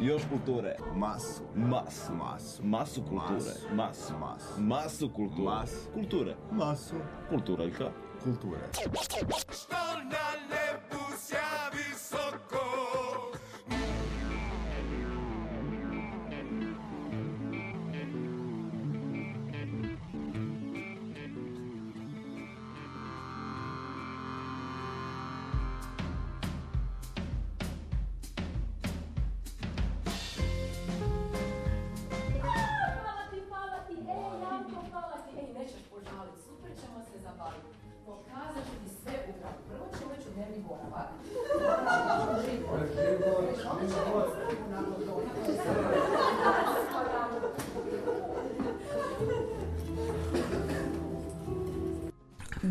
Još kulture. Masu. Mas. Masu. Masu kulture. Mas. Mas. Masu kulture. Mas. Kulture. Masu. Kulturaljka. Kulture. Što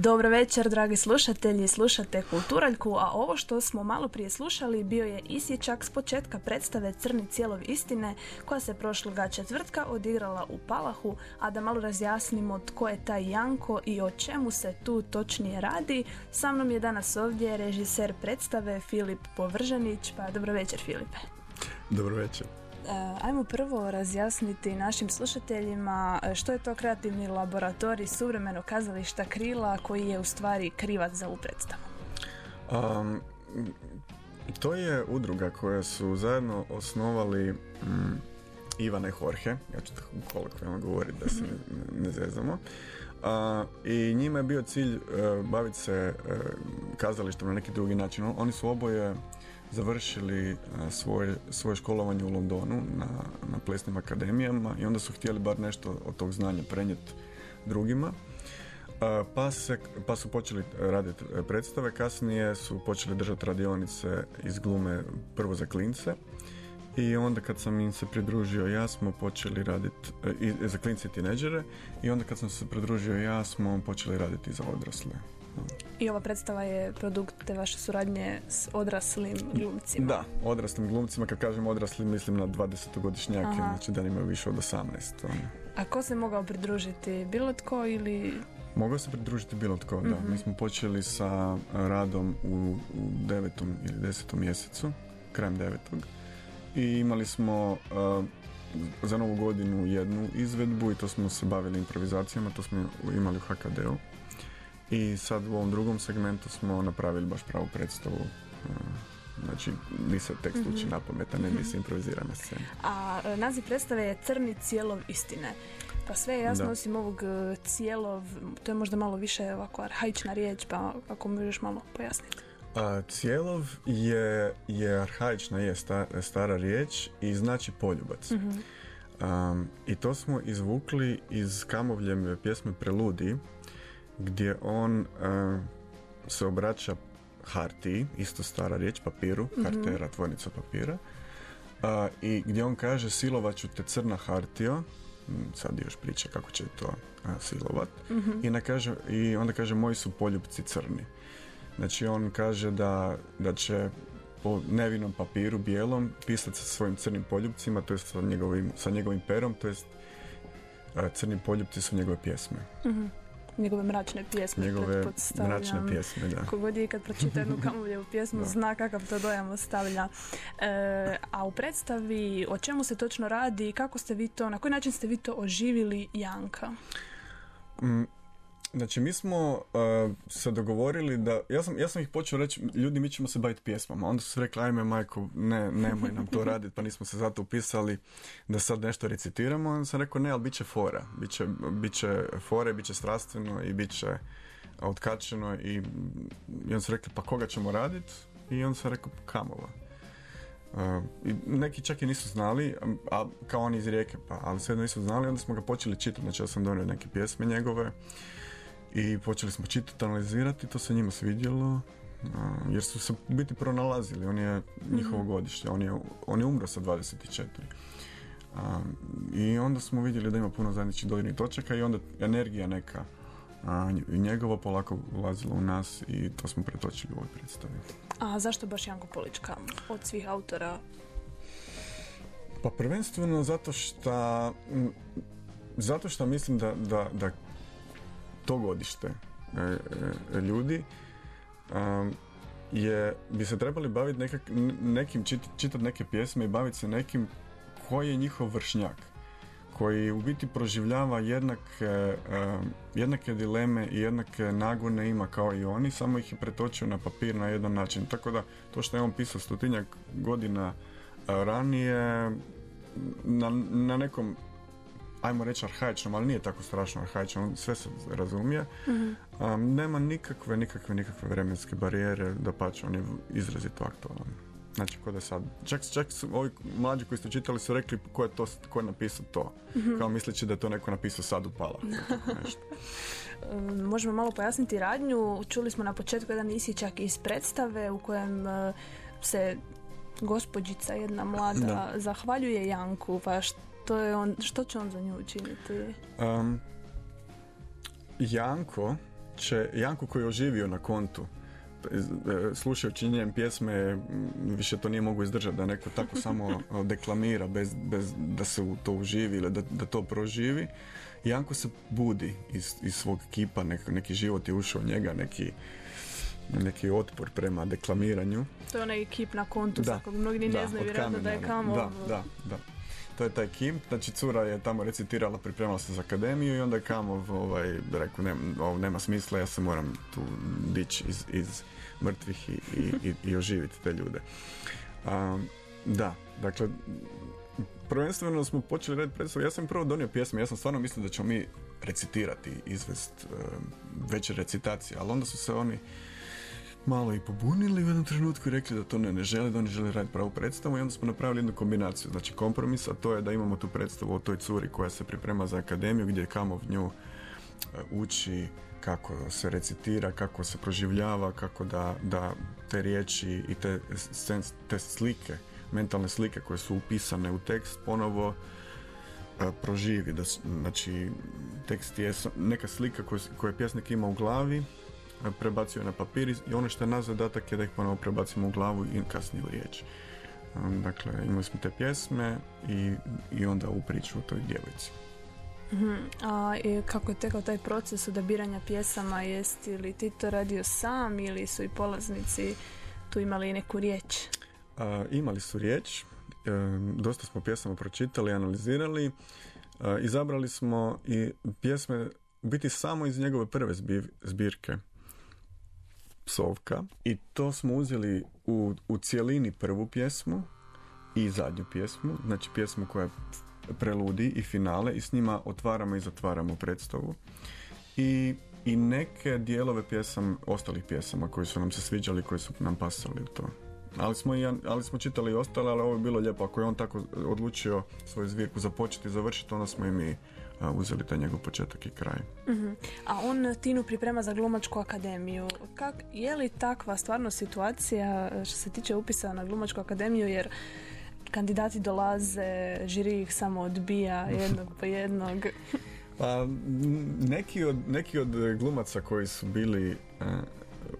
Dobro večer, dragi slušatelji, slušate Kulturaljku, a ovo što smo malo prije slušali bio je isječak s početka predstave Crni cijelov istine, koja se prošloga četvrtka odigrala u Palahu, a da malo razjasnimo tko je taj Janko i o čemu se tu točnije radi, sa mnom je danas ovdje režiser predstave Filip Povržanić, pa dobro večer Filipe. Dobro večer. E, Ajmo prvo razjasniti našim slušateljima e, što je to kreativni laboratorij suvremeno kazališta Krila koji je u stvari krivac za ovu predstavu. Um, to je udruga koja su zajedno osnovali mm, Ivane Jorge, ja ću tako kolokvijalno govoriti da se ne, ne zezamo. A, I njima je bio cilj e, baviti se e, kazalištem na neki drugi način. Oni su oboje završili e, svoje, svoje školovanje u Londonu na, na plesnim akademijama i onda su htjeli bar nešto od tog znanja prenijeti drugima. A, Pa, se, pa su počeli raditi e, predstave, kasnije su počeli držati radionice iz glume prvo za klince i onda kad sam im se pridružio ja smo počeli raditi i za klince i tineđere i onda kad sam se pridružio ja smo počeli raditi za odrasle. I ova predstava je produkt te vaše suradnje s odraslim glumcima. Da, odraslim glumcima, kad kažem odrasli mislim na 20-godišnjake, Aha. znači da imaju više od 18. ono. A ko se mogao pridružiti? Bilo tko ili... Mogao se pridružiti bilo tko, da. Mi smo počeli sa radom u, u devetom ili desetom mjesecu, krajem devetog. I imali smo uh, za novu godinu jednu izvedbu i to smo se bavili improvizacijama, to smo imali u HKD-u. I sad u ovom drugom segmentu smo napravili baš pravu predstavu. uh, Znači, di se tekst uči na pamet, a ne di se improvizira na sceni. A e, naziv predstave je Crni cijelov istine. Pa sve je jasno Da. osim ovog cijelov, to je možda malo više ovako arhaična riječ, pa ako možeš malo pojasniti. A, cijelov je, je arhaična, je sta- stara riječ i znači poljubac. Um, I to smo izvukli iz Kamovljeve pjesme Preludi, gdje on uh, se obraća hartiji, isto stara riječ, papiru, hartera, tvornica papira, a, i gdje on kaže silovat ću te crna hartijo, m, sad još priča kako će to a, silovat, i, onda kaže, i onda kaže moji su poljubci crni. Znači on kaže da, da će po nevinom papiru bijelom pisati sa svojim crnim poljubcima, to jest sa njegovim, sa njegovim perom, to jest crni poljubci su njegove pjesme. Njegove mračne pjesme. Njegove mračne pjesme, da. Kogod je kad pročita jednu Kamovljevu pjesmu Da. zna kakav to dojam ostavlja. E, a u predstavi o čemu se točno radi, kako ste vi to, na koji način ste vi to oživili Janka? Mm, Znači, mi smo uh, se dogovorili da, ja sam, ja sam ih počeo reći, ljudi, mi ćemo se baviti pjesmama. Onda su rekli, ajme, majko, ne, nemoj nam to raditi, pa nismo se zato upisali da sad nešto recitiramo. Onda sam rekao, ne, ali bit će fora. Biće, bit će fore, bit će strastveno i bit će otkačeno i, i onda su rekli, pa koga ćemo raditi? I onda sam rekao, Kamova. Uh, i neki čak i nisu znali, a, kao oni iz Rijeke, pa, ali svejedno nisu znali, onda smo ga počeli čitati, znači ja sam donio neke pjesme njegove i počeli smo čitati, analizirati, to se njima svidjelo, jer su se biti pronalazili, on je njihovo godište, on je, on je umro sa 24. A, I onda smo vidjeli da ima puno zajedničkih dodirnih točaka i onda energija neka a, njegova polako ulazila u nas i to smo pretočili u ovoj predstavi. A zašto baš Janko Polička od svih autora? Pa prvenstveno zato što zato što mislim da, da, da to godište e, e, ljudi je, bi se trebali baviti nekak, nekim, čit, čitati neke pjesme i baviti se nekim koji je njihov vršnjak koji u biti proživljava jednake, e, jednake dileme i jednake nagone ima kao i oni, samo ih je pretočio na papir na jedan način. Tako da to što je on pisao stotinjak godina ranije na, na nekom ajmo reći arhaičnom, ali nije tako strašno arhaično, sve se razumije. A, nema nikakve, nikakve, nikakve vremenske barijere, da on je izrazito aktualan. Znači, ko da sad, čak, čak su ovi mlađi koji su čitali su rekli ko je to, ko je napisao to. Kao misleći da je to neko napisao sad. Nešto. Um, Možemo malo pojasniti radnju. Čuli smo na početku jedan isječak iz predstave u kojem uh, se gospođica jedna mlada Da. zahvaljuje Janku, pa što, je on, što će on za nju učiniti? Um, Janko će, Janko koji je oživio na kontu, e, slušajući njen pjesme, više to nije mogu izdržati da neko tako samo deklamira bez, bez da se u to uživi ili da, da to proživi. Janko se budi iz, iz svog kipa, nek- neki život je ušao njega, neki, neki otpor prema deklamiranju. To je onaj kip na kontu, Da. za kog mnogi ni ne znaju vjerojatno da je kamo. Da, da, da. To je taj Kim, znači cura je tamo recitirala, pripremala se za akademiju i onda je Kamov ovaj, rekao, ne, ovo nema smisla, ja se moram tu dići iz, iz mrtvih i, i, i, oživiti te ljude. A, da, dakle, prvenstveno smo počeli raditi predstavu, ja sam prvo donio pjesme, ja sam stvarno mislio da ćemo mi recitirati, izvest e, veće recitacije, ali onda su se oni malo i pobunili u jednom trenutku i rekli da to ne, ne žele, da oni žele raditi pravu predstavu i onda smo napravili jednu kombinaciju, znači kompromis, a to je da imamo tu predstavu o toj curi koja se priprema za akademiju gdje Kamov nju e, uči kako se recitira, kako se proživljava, kako da, da te riječi i te, te slike, mentalne slike koje su upisane u tekst ponovo e, proživi. Da, znači, tekst je neka slika koju, koju pjesnik ima u glavi, prebacio na papir i ono što je naš zadatak je da ih ponovo prebacimo u glavu i kasnije u riječ. Um, Dakle, imali smo te pjesme i, i onda u priču o toj djevojci. Mhm. A i kako je tekao taj proces odabiranja pjesama, jesi li ti to radio sam ili su i polaznici tu imali neku riječ? A, imali su riječ, e, dosta smo pjesama pročitali, analizirali, a, izabrali smo i pjesme biti samo iz njegove prve zbi- zbirke Psovka i to smo uzeli u, u cijelini prvu pjesmu i zadnju pjesmu, znači pjesmu koja preludi i finale i s njima otvaramo i zatvaramo predstavu i, i neke dijelove pjesam, ostalih pjesama koji su nam se sviđali, koji su nam pasali u to. Ali smo, i, ali smo čitali i ostale, ali ovo je bilo lijepo. Ako je on tako odlučio svoju zbirku započeti i završiti, onda smo i mi uzeli taj njegov početak i kraj. Mhm. A on Tinu priprema za glumačku akademiju. Kak, je li takva stvarno situacija e, što se tiče upisa na glumačku akademiju jer kandidati dolaze, žiri ih samo odbija jednog po jednog. Pa, neki od, neki od glumaca koji su bili e,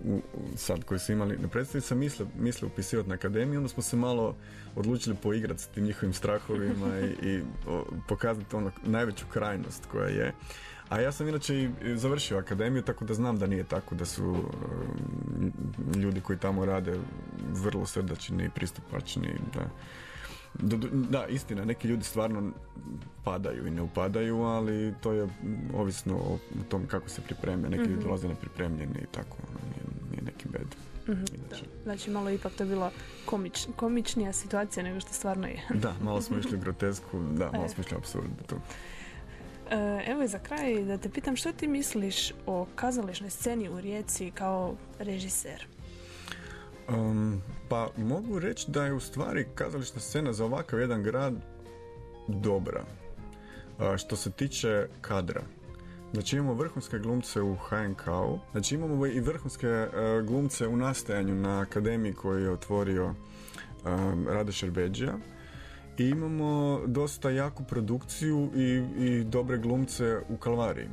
u, sad koji su imali na predstavi se misle, misle upisivati na akademiju, onda smo se malo odlučili poigrati s tim njihovim strahovima i, i pokazati ono najveću krajnost koja je. A ja sam inače i završio akademiju, tako da znam da nije tako, da su e, ljudi koji tamo rade vrlo srdačni i pristupačni, da da, da, istina, neki ljudi stvarno padaju i ne upadaju, ali to je mm, ovisno o tom kako se pripreme. Neki ljudi dolaze nepripremljeni i tako, ono, nije, nije neki bed. Inače. Znači malo ipak to je bila komič, komičnija situacija nego što stvarno je. Da, malo smo išli grotesku, da, malo E. smo išli u apsurd tu. E, Evo i za kraj da te pitam što ti misliš o kazališnoj sceni u Rijeci kao režiser? Um, pa mogu reći da je u stvari kazališna scena za ovakav jedan grad dobra. A, što se tiče kadra. Znači imamo vrhunske glumce u HNK-u, znači imamo i vrhunske e, glumce u nastajanju na akademiji koju je otvorio um, Rado Šerbeđija i imamo dosta jaku produkciju i, i dobre glumce u Kalvariji.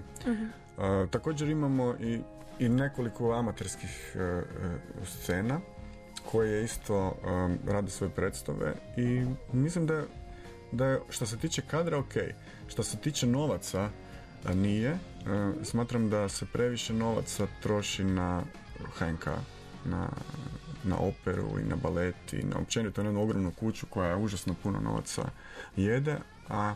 A, također imamo i, i nekoliko amaterskih e, scena koje isto um, rade svoje predstave i mislim da je, da je što se tiče kadra ok. Što se tiče novaca nije. E, smatram da se previše novaca troši na HNK, na na operu i na balet i na općenito na jednu ogromnu kuću koja je užasno puno novaca jede, a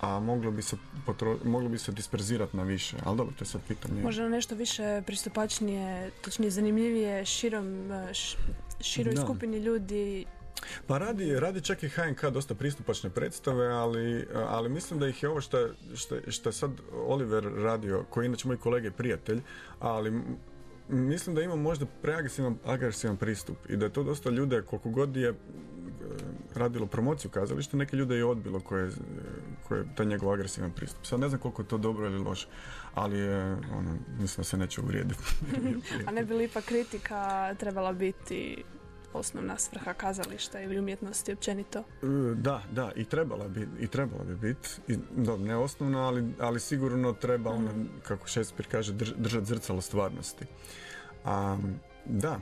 a moglo bi se, potro, moglo bi se disperzirati na više, ali dobro, to je sad pitanje. Možda nešto više pristupačnije, točnije zanimljivije širom, š- široj Da. skupini ljudi. Pa radi, radi čak i HNK dosta pristupačne predstave, ali, ali mislim da ih je ovo što, je- sad Oliver radio, koji je inače moj kolega i prijatelj, ali mislim da ima možda preagresivan agresivan pristup i da je to dosta ljude, koliko god je e, radilo promociju kazališta, neke ljude je odbilo koje, koje je taj njegov agresivan pristup. Sad ne znam koliko je to dobro ili loše, ali je, ono, mislim da se neće uvrijediti. A ne bi li ipak kritika trebala biti osnovna svrha kazališta ili umjetnosti općenito? E, Da, da, i trebala bi, i trebala bi biti. Dobro, ne osnovno, ali, ali sigurno treba ono, kako Shakespeare kaže, drž, držati zrcalo stvarnosti. A, da,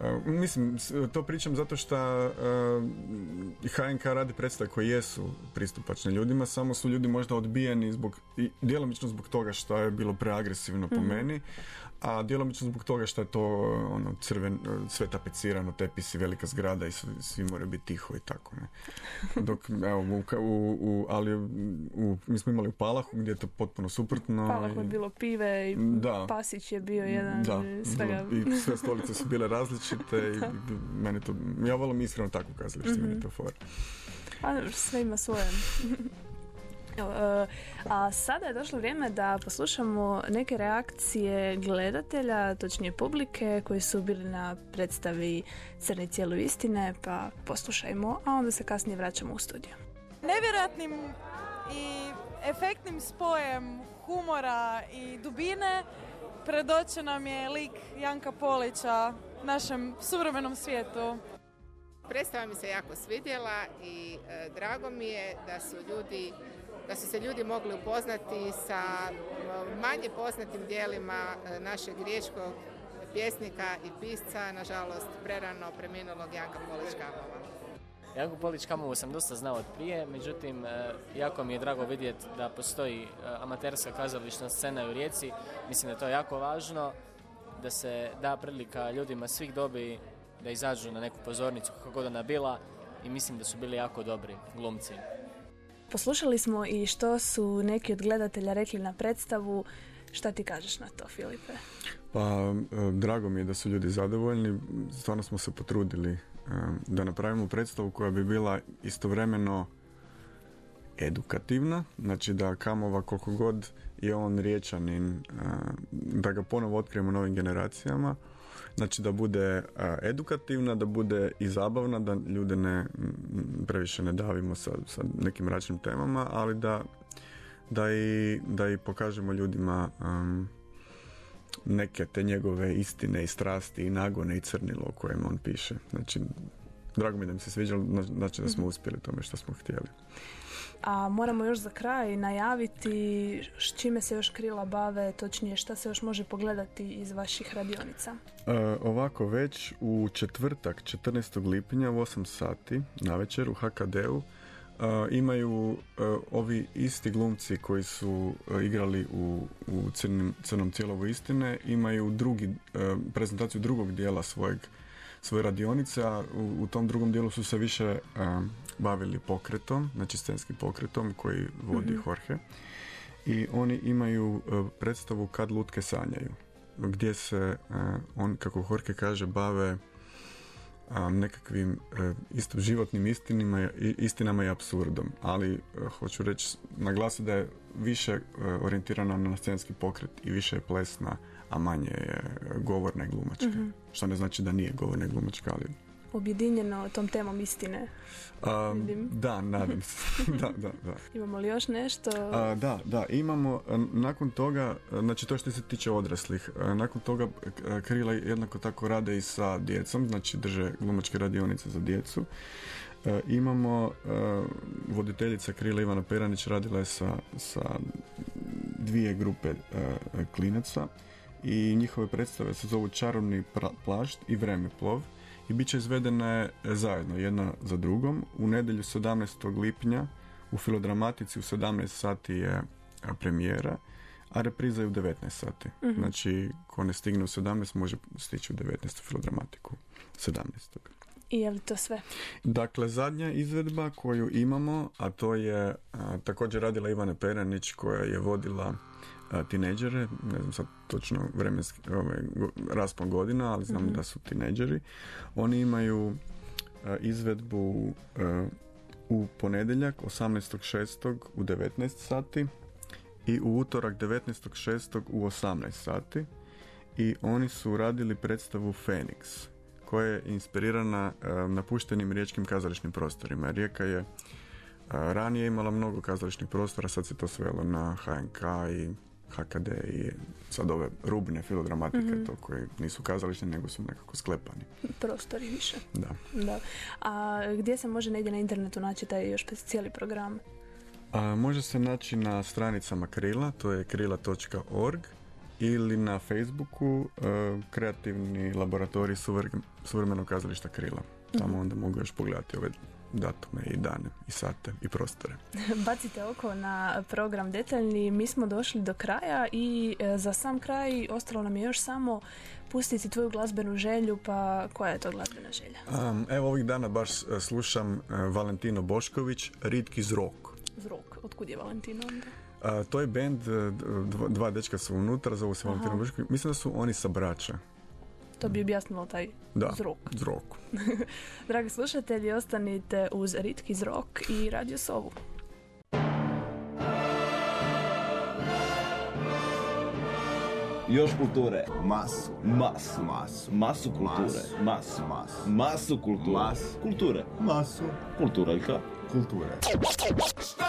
E, mislim, to pričam zato što e, HNK radi predstave koje jesu pristupačne ljudima, samo su ljudi možda odbijeni zbog, i djelomično zbog toga što je bilo preagresivno po meni, a djelomično zbog toga što je to ono crven, sve tapecirano, tepisi, velika zgrada i svi, svi moraju biti tiho i tako, ne. Dok, evo, u, u, u- ali u, mi smo imali u Palahu gdje je to potpuno suprotno. Palahu je bilo pive i Da. Pasić je bio jedan da, svega. da, i sve stolice su bile različite i meni to, ja volim iskreno takvo kazalište, meni je to fora. A dobro, sve ima svoje. E, A sada je došlo vrijeme da poslušamo neke reakcije gledatelja, točnije publike, koji su bili na predstavi Crni cijelu istine, pa poslušajmo, a onda se kasnije vraćamo u studiju. nevjerojatnim i efektnim spojem humora i dubine predočen nam je lik Janka Polića našem suvremenom svijetu. Predstava mi se jako svidjela i e, drago mi je da su ljudi da su se ljudi mogli upoznati sa e, manje poznatim dijelima e, našeg riječkog pjesnika i pisca, nažalost prerano preminulog Janka Polić Kamova. Janko Polić Kamovu sam dosta znao od prije, međutim, jako mi je drago vidjeti da postoji amaterska kazališna scena u Rijeci. Mislim da je to jako važno, da se da prilika ljudima svih dobi da izađu na neku pozornicu kako god ona bila i mislim da su bili jako dobri glumci. Poslušali smo i što su neki od gledatelja rekli na predstavu. Šta ti kažeš na to, Filipe? Pa, drago mi je da su ljudi zadovoljni. Stvarno smo se potrudili da napravimo predstavu koja bi bila istovremeno edukativna, znači da Kamova koliko god je on riječanin, e, da ga ponovo otkrijemo novim generacijama, znači da bude e, edukativna, da bude i zabavna, da ljude ne previše ne davimo sa, sa nekim mračnim temama, ali da, da, i, da i pokažemo ljudima neke te njegove istine i strasti i nagone i crnilo o kojem on piše. Znači, drago mi da mi se sviđalo, znači da smo uspjeli tome što smo htjeli. A moramo još za kraj najaviti s čime se još krila bave, točnije šta se još može pogledati iz vaših radionica. E, ovako, već u četvrtak, 14. lipnja u 8 sati na večer u HKD-u e, imaju e, ovi isti glumci koji su e, igrali u, u crnim, Crnom cijelovu istine, imaju drugi, e, prezentaciju drugog dijela svojeg svoje radionice, a u, u tom drugom dijelu su se više e, bavili pokretom, znači scenskim pokretom koji vodi Jorge. I oni imaju e, predstavu Kad lutke sanjaju gdje se e, on, kako Jorge kaže, bave a, nekakvim e, isto životnim istinima, i- istinama i apsurdom. Ali hoću reći, naglasiti da je više orijentirana na scenski pokret i više je plesna, a manje je govorna i glumačka. Što ne znači da nije govorna i glumačka, ali Objedinjeno tom temom istine. a, da, nadam se. da, da, da. Imamo li još nešto? A, da, da, imamo nakon toga, znači to što se tiče odraslih, nakon toga Krila jednako tako rade i sa djecom, znači drže glumačke radionice za djecu. A, imamo a, voditeljica Krila Ivana Peranić radila je sa, sa dvije grupe a, klinaca i njihove predstave se zovu Čarobni plašt i Vremeplov i bit će izvedene zajedno, jedna za drugom. U nedjelju 17. lipnja u Filodramatici u 17 sati je a, premijera, a repriza je u 19 sati. Znači, ko ne stigne u 17 može stići u 19 Filodramatiku. 17. I je li to sve? Dakle, zadnja izvedba koju imamo, a to je a, također radila Ivana Peranić koja je vodila tineđere, ne znam sad točno vremenski ovaj, raspon godina, ali znam da su tineđeri. Oni imaju izvedbu u ponedjeljak 18.6. u 19 sati i u utorak 19.6. u 18 sati i oni su radili predstavu Phoenix koja je inspirirana napuštenim riječkim kazališnim prostorima. Rijeka je ranije imala mnogo kazališnih prostora, sad se to svelo na HNK i HKD i sad ove rubne filodramatike, to koji nisu kazališni nego su nekako sklepani. Prostori više. Da. Da. A gdje se može negdje na internetu naći taj još cijeli program? A, može se naći na stranicama Krila, to je krila.org ili na Facebooku e, kreativni laboratorij suvre- suvremenog kazališta Krila. Tamo onda mogu još pogledati ove datume i dane i sate i prostore. Bacite oko na program detaljni. Mi smo došli do kraja i e, za sam kraj ostalo nam je još samo pustiti tvoju glazbenu želju, pa koja je to glazbena želja? Um, evo ovih dana baš e, slušam e, Valentino Bošković, Ritki zrok. Zrok. Otkud je Valentino onda? A, to je band, dva, dva dečka su unutra, zovu se Valentino Bošković. Mislim da su oni sa braća. To bi objasnilo taj Da, zrok. zrok. Dragi slušatelji, ostanite uz Ritki zrok i Radio Sovu. Još kulture. Masu. Masu. Masu. Masu kulture. Masu. Masu. Masu. Kulture. Masu. Kulture. Masu. Kulturaljka. Kulture. Što